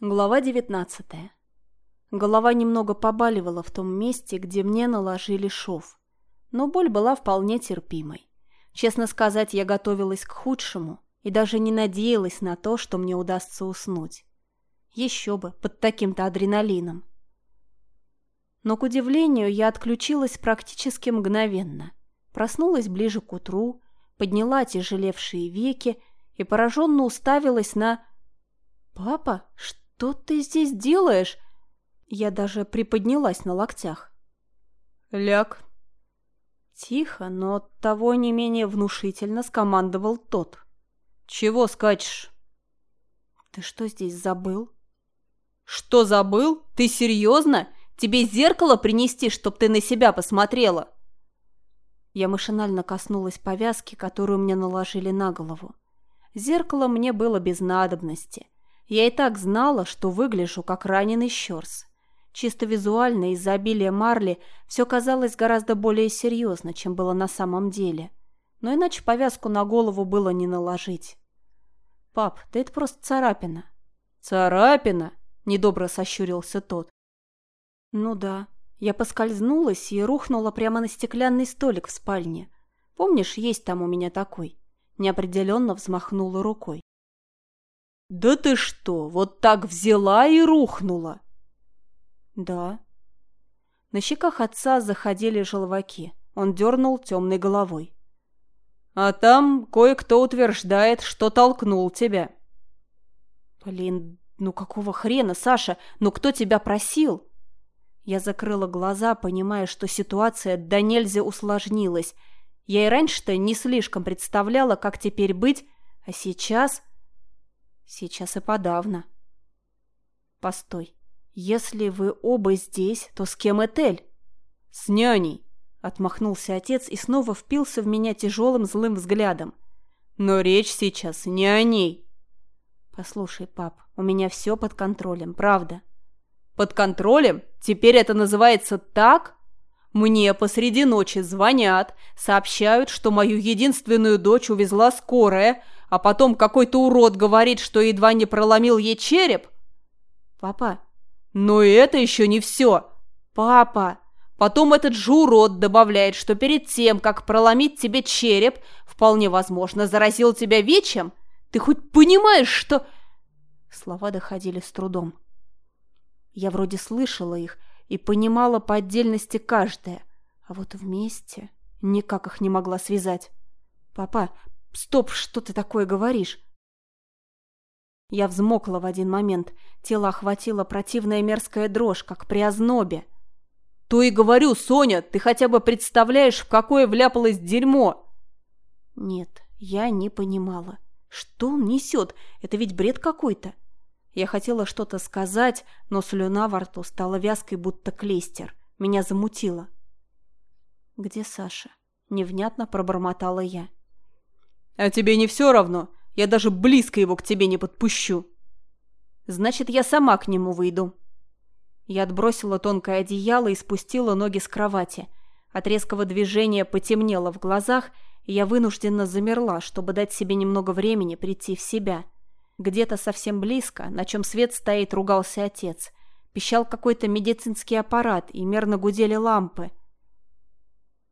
Глава девятнадцатая. Голова немного побаливала в том месте, где мне наложили шов. Но боль была вполне терпимой. Честно сказать, я готовилась к худшему и даже не надеялась на то, что мне удастся уснуть. Еще бы, под таким-то адреналином. Но, к удивлению, я отключилась практически мгновенно. Проснулась ближе к утру, подняла тяжелевшие веки и пораженно уставилась на... «Папа, что?» «Что ты здесь делаешь?» Я даже приподнялась на локтях. «Ляг». Тихо, но того не менее внушительно скомандовал тот. «Чего скачешь?» «Ты что здесь забыл?» «Что забыл? Ты серьезно? Тебе зеркало принести, чтоб ты на себя посмотрела?» Я машинально коснулась повязки, которую мне наложили на голову. Зеркало мне было без надобности. Я и так знала, что выгляжу как раненый щерс. Чисто визуально из-за обилия марли все казалось гораздо более серьезно, чем было на самом деле. Но иначе повязку на голову было не наложить. «Пап, да это просто царапина». «Царапина?» – недобро сощурился тот. «Ну да. Я поскользнулась и рухнула прямо на стеклянный столик в спальне. Помнишь, есть там у меня такой?» Неопределенно взмахнула рукой. «Да ты что, вот так взяла и рухнула?» «Да». На щеках отца заходили желваки. Он дернул темной головой. «А там кое-кто утверждает, что толкнул тебя». «Блин, ну какого хрена, Саша? Ну кто тебя просил?» Я закрыла глаза, понимая, что ситуация до нельзя усложнилась. Я и раньше-то не слишком представляла, как теперь быть, а сейчас... Сейчас и подавно. Постой. Если вы оба здесь, то с кем Этель? С няней. Отмахнулся отец и снова впился в меня тяжелым злым взглядом. Но речь сейчас не о ней. Послушай, пап, у меня все под контролем, правда. Под контролем? Теперь это называется так? Мне посреди ночи звонят, сообщают, что мою единственную дочь увезла скорая, а потом какой-то урод говорит, что едва не проломил ей череп? Папа. Но и это еще не все. Папа. Потом этот же урод добавляет, что перед тем, как проломить тебе череп, вполне возможно, заразил тебя ВИЧем. Ты хоть понимаешь, что... Слова доходили с трудом. Я вроде слышала их и понимала по отдельности каждое, а вот вместе никак их не могла связать. «Папа, Стоп, что ты такое говоришь? Я взмокла в один момент. Тело охватило противная мерзкая дрожь, как при ознобе. То и говорю, Соня, ты хотя бы представляешь, в какое вляпалось дерьмо? Нет, я не понимала. Что он несет? Это ведь бред какой-то. Я хотела что-то сказать, но слюна во рту стала вязкой, будто клейстер. Меня замутило. «Где Саша?» — невнятно пробормотала я. А тебе не все равно? Я даже близко его к тебе не подпущу. Значит, я сама к нему выйду. Я отбросила тонкое одеяло и спустила ноги с кровати. От резкого движения потемнело в глазах, и я вынужденно замерла, чтобы дать себе немного времени прийти в себя. Где-то совсем близко, на чем свет стоит, ругался отец. Пищал какой-то медицинский аппарат, и мерно гудели лампы.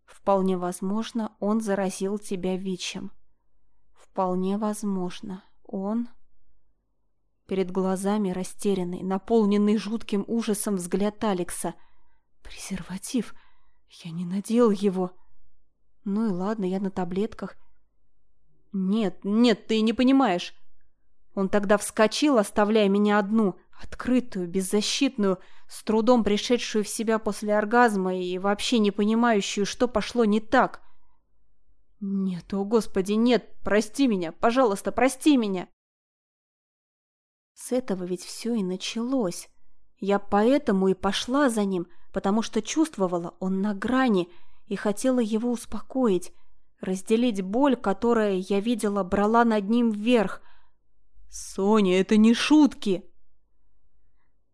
Вполне возможно, он заразил тебя ВИЧем. Вполне возможно. Он... Перед глазами растерянный, наполненный жутким ужасом взгляд Алекса. Презерватив. Я не надел его. Ну и ладно, я на таблетках. Нет, нет, ты не понимаешь. Он тогда вскочил, оставляя меня одну, открытую, беззащитную, с трудом пришедшую в себя после оргазма и вообще не понимающую, что пошло не так. «Нет, о господи, нет! Прости меня! Пожалуйста, прости меня!» С этого ведь все и началось. Я поэтому и пошла за ним, потому что чувствовала, он на грани, и хотела его успокоить, разделить боль, которая, я видела, брала над ним вверх. «Соня, это не шутки!»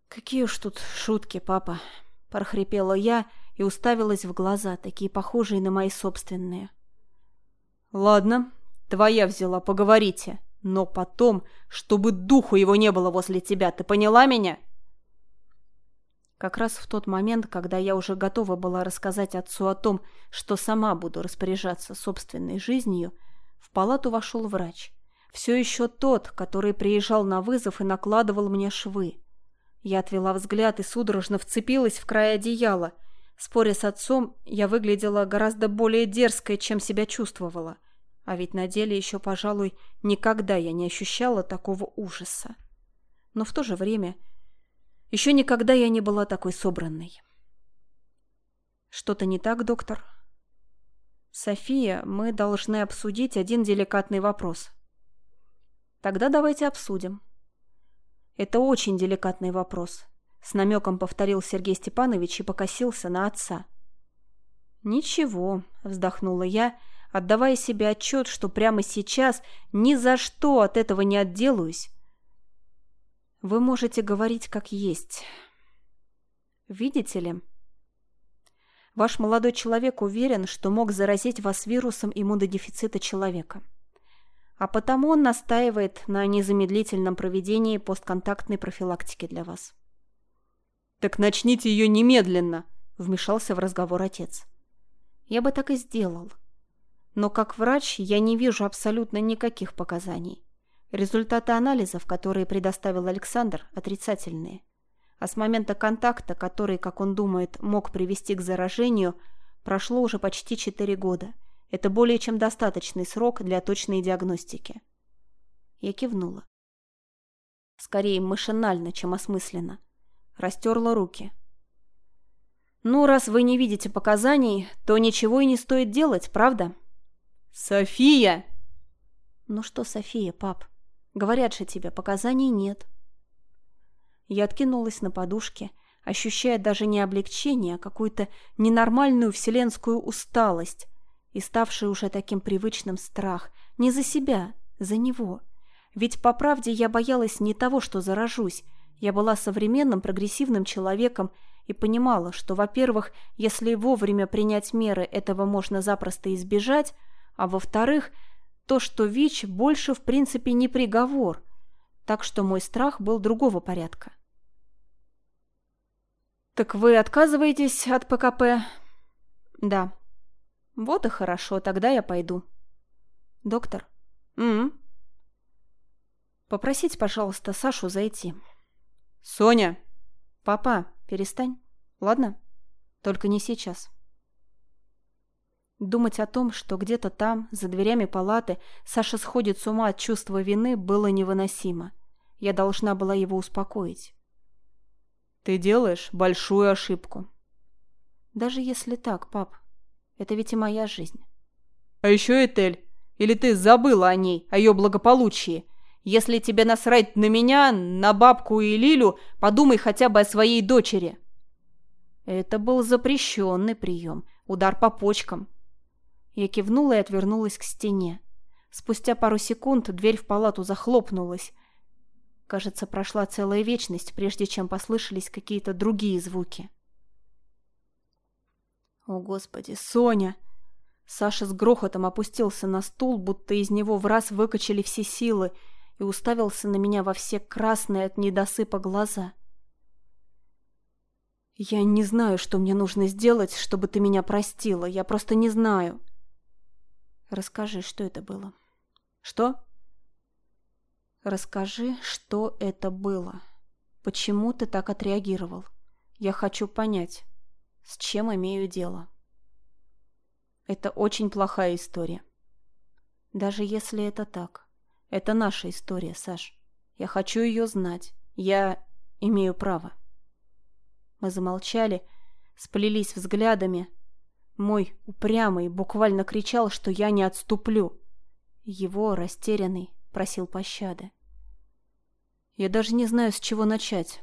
«Какие уж тут шутки, папа!» – прохрипела я и уставилась в глаза, такие похожие на мои собственные. «Ладно, твоя взяла, поговорите», Но потом, чтобы духу его не было возле тебя, ты поняла меня?» Как раз в тот момент, когда я уже готова была рассказать отцу о том, что сама буду распоряжаться собственной жизнью, в палату вошел врач. Все еще тот, который приезжал на вызов и накладывал мне швы. Я отвела взгляд и судорожно вцепилась в край одеяла. Споря с отцом, я выглядела гораздо более дерзкой, чем себя чувствовала. А ведь на деле еще, пожалуй, никогда я не ощущала такого ужаса. Но в то же время еще никогда я не была такой собранной. Что-то не так, доктор? София, мы должны обсудить один деликатный вопрос. Тогда давайте обсудим. Это очень деликатный вопрос. С намеком повторил Сергей Степанович и покосился на отца. «Ничего», — вздохнула я, отдавая себе отчет, что прямо сейчас ни за что от этого не отделаюсь. «Вы можете говорить как есть. Видите ли, ваш молодой человек уверен, что мог заразить вас вирусом иммунодефицита человека» а потому он настаивает на незамедлительном проведении постконтактной профилактики для вас. «Так начните ее немедленно!» – вмешался в разговор отец. «Я бы так и сделал. Но как врач я не вижу абсолютно никаких показаний. Результаты анализов, которые предоставил Александр, отрицательные. А с момента контакта, который, как он думает, мог привести к заражению, прошло уже почти 4 года – это более чем достаточный срок для точной диагностики. Я кивнула. Скорее машинально, чем осмысленно. Растерла руки. «Ну, раз вы не видите показаний, то ничего и не стоит делать, правда?» «София!» «Ну что, София, пап? Говорят же тебе, показаний нет». Я откинулась на подушке, ощущая даже не облегчение, а какую-то ненормальную вселенскую усталость, и ставший уже таким привычным страх. Не за себя, за него. Ведь по правде я боялась не того, что заражусь. Я была современным прогрессивным человеком и понимала, что, во-первых, если вовремя принять меры, этого можно запросто избежать, а во-вторых, то, что ВИЧ больше в принципе не приговор. Так что мой страх был другого порядка. «Так вы отказываетесь от ПКП?» «Да», вот и хорошо, тогда я пойду. Доктор? М, Попросить, пожалуйста, Сашу зайти. Соня. Папа, перестань. Ладно? Только не сейчас. Думать о том, что где-то там, за дверями палаты, Саша сходит с ума от чувства вины, было невыносимо. Я должна была его успокоить. Ты делаешь большую ошибку. Даже если так, пап, это ведь и моя жизнь. А еще Этель. Или ты забыла о ней, о ее благополучии? Если тебе насрать на меня, на бабку и Лилю, подумай хотя бы о своей дочери. Это был запрещенный прием. Удар по почкам. Я кивнула и отвернулась к стене. Спустя пару секунд дверь в палату захлопнулась. Кажется, прошла целая вечность, прежде чем послышались какие-то другие звуки. О, Господи, Соня! Саша с грохотом опустился на стул, будто из него в раз выкачали все силы, и уставился на меня во все красные от недосыпа глаза. «Я не знаю, что мне нужно сделать, чтобы ты меня простила. Я просто не знаю». «Расскажи, что это было». «Что?» «Расскажи, что это было. Почему ты так отреагировал? Я хочу понять» с чем имею дело. Это очень плохая история. Даже если это так. Это наша история, Саш. Я хочу ее знать. Я имею право. Мы замолчали, сплелись взглядами. Мой упрямый буквально кричал, что я не отступлю. Его, растерянный, просил пощады. Я даже не знаю, с чего начать.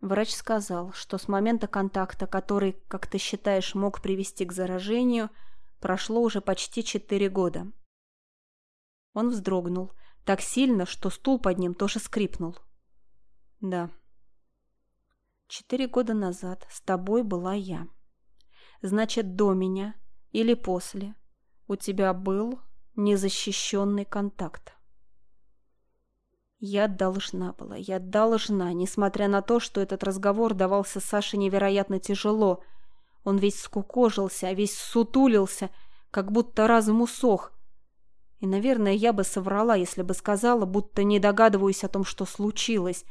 Врач сказал, что с момента контакта, который, как ты считаешь, мог привести к заражению, прошло уже почти четыре года. Он вздрогнул, так сильно, что стул под ним тоже скрипнул. Да. Четыре года назад с тобой была я. Значит, до меня или после у тебя был незащищенный контакт. Я должна была, я должна, несмотря на то, что этот разговор давался Саше невероятно тяжело. Он весь скукожился, весь сутулился, как будто разум усох. И, наверное, я бы соврала, если бы сказала, будто не догадываюсь о том, что случилось.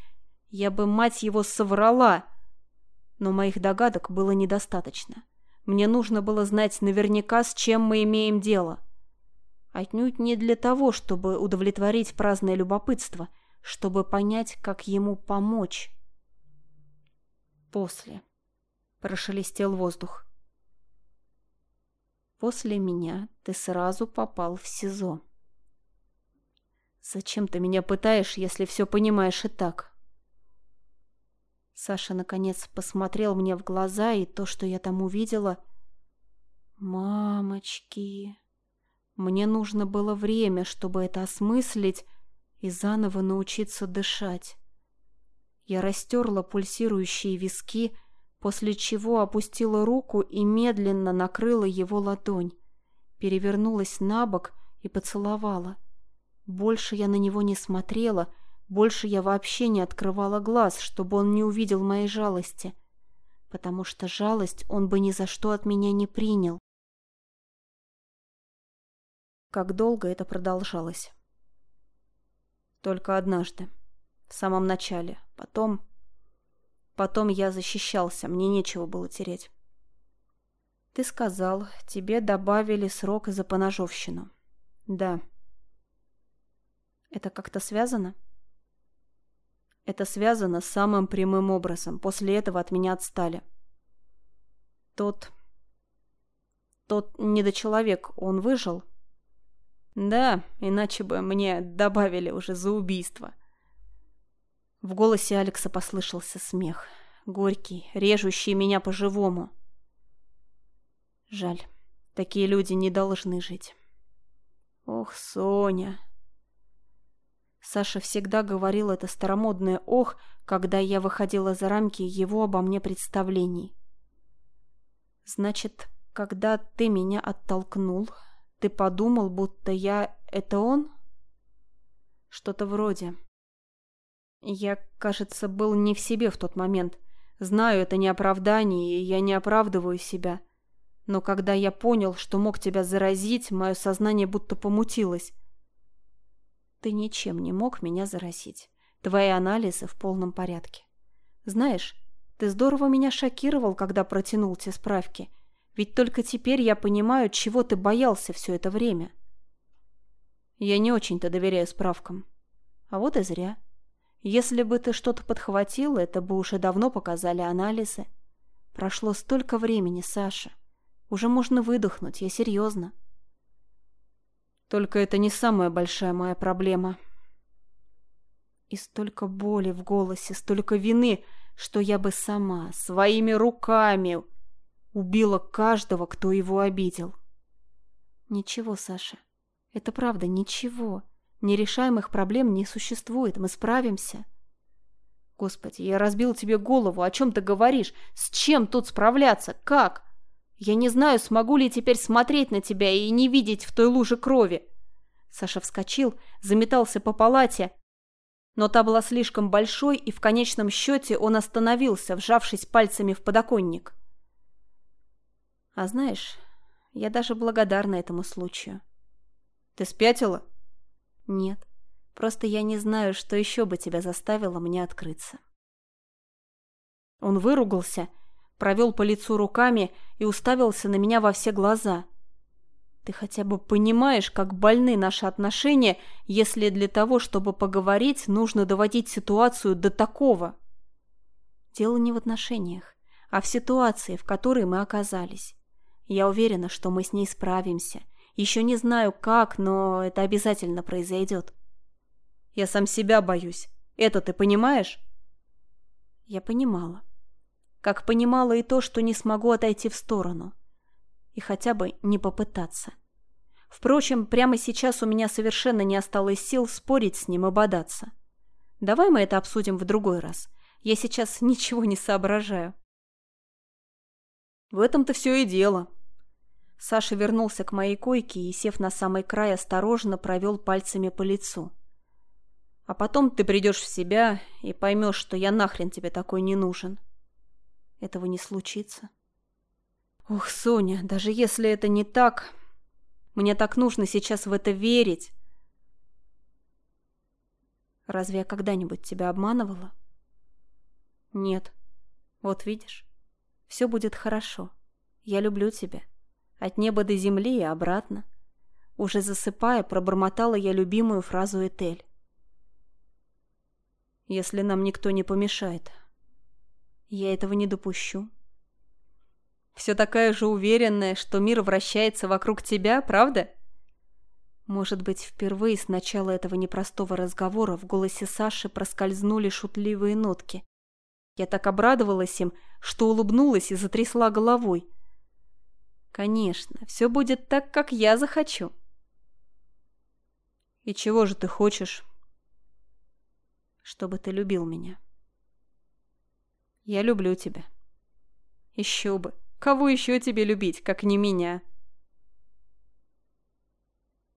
Я бы, мать его, соврала. Но моих догадок было недостаточно. Мне нужно было знать наверняка, с чем мы имеем дело. Отнюдь не для того, чтобы удовлетворить праздное любопытство — чтобы понять, как ему помочь. После. Прошелестел воздух. После меня ты сразу попал в СИЗО. Зачем ты меня пытаешь, если все понимаешь и так? Саша, наконец, посмотрел мне в глаза, и то, что я там увидела... Мамочки... Мне нужно было время, чтобы это осмыслить, и заново научиться дышать. Я растерла пульсирующие виски, после чего опустила руку и медленно накрыла его ладонь, перевернулась на бок и поцеловала. Больше я на него не смотрела, больше я вообще не открывала глаз, чтобы он не увидел моей жалости, потому что жалость он бы ни за что от меня не принял. Как долго это продолжалось? Только однажды. В самом начале. Потом... Потом я защищался, мне нечего было тереть. Ты сказал, тебе добавили срок за поножовщину. Да. Это как-то связано? Это связано самым прямым образом. После этого от меня отстали. Тот... Тот недочеловек, он выжил? Да, иначе бы мне добавили уже за убийство. В голосе Алекса послышался смех. Горький, режущий меня по-живому. Жаль, такие люди не должны жить. Ох, Соня. Саша всегда говорил это старомодное «ох», когда я выходила за рамки его обо мне представлений. Значит, когда ты меня оттолкнул, ты подумал, будто я — это он? Что-то вроде. Я, кажется, был не в себе в тот момент. Знаю, это не оправдание, и я не оправдываю себя. Но когда я понял, что мог тебя заразить, мое сознание будто помутилось. Ты ничем не мог меня заразить. Твои анализы в полном порядке. Знаешь, ты здорово меня шокировал, когда протянул те справки — ведь только теперь я понимаю, чего ты боялся все это время. Я не очень-то доверяю справкам. А вот и зря. Если бы ты что-то подхватил, это бы уже давно показали анализы. Прошло столько времени, Саша. Уже можно выдохнуть, я серьезно. Только это не самая большая моя проблема. И столько боли в голосе, столько вины, что я бы сама, своими руками Убила каждого, кто его обидел. Ничего, Саша. Это правда, ничего. Нерешаемых проблем не существует, мы справимся. Господи, я разбил тебе голову, о чем ты говоришь? С чем тут справляться? Как? Я не знаю, смогу ли теперь смотреть на тебя и не видеть в той луже крови. Саша вскочил, заметался по палате, но та была слишком большой, и в конечном счете он остановился, вжавшись пальцами в подоконник. А знаешь, я даже благодарна этому случаю. Ты спятила? Нет. Просто я не знаю, что еще бы тебя заставило мне открыться. Он выругался, провел по лицу руками и уставился на меня во все глаза. Ты хотя бы понимаешь, как больны наши отношения, если для того, чтобы поговорить, нужно доводить ситуацию до такого? Дело не в отношениях, а в ситуации, в которой мы оказались. Я уверена, что мы с ней справимся. Еще не знаю как, но это обязательно произойдет. Я сам себя боюсь. Это ты понимаешь? Я понимала. Как понимала и то, что не смогу отойти в сторону. И хотя бы не попытаться. Впрочем, прямо сейчас у меня совершенно не осталось сил спорить с ним и бодаться. Давай мы это обсудим в другой раз. Я сейчас ничего не соображаю. В этом-то все и дело, Саша вернулся к моей койке и, сев на самый край, осторожно провел пальцами по лицу. А потом ты придешь в себя и поймешь, что я нахрен тебе такой не нужен. Этого не случится. Ух, Соня, даже если это не так, мне так нужно сейчас в это верить. Разве я когда-нибудь тебя обманывала? Нет. Вот видишь, все будет хорошо. Я люблю тебя. От неба до земли и обратно. Уже засыпая, пробормотала я любимую фразу Этель. Если нам никто не помешает. Я этого не допущу. Все такая же уверенная, что мир вращается вокруг тебя, правда? Может быть, впервые с начала этого непростого разговора в голосе Саши проскользнули шутливые нотки. Я так обрадовалась им, что улыбнулась и затрясла головой. Конечно, все будет так, как я захочу. И чего же ты хочешь? Чтобы ты любил меня. Я люблю тебя. Еще бы. Кого еще тебе любить, как не меня?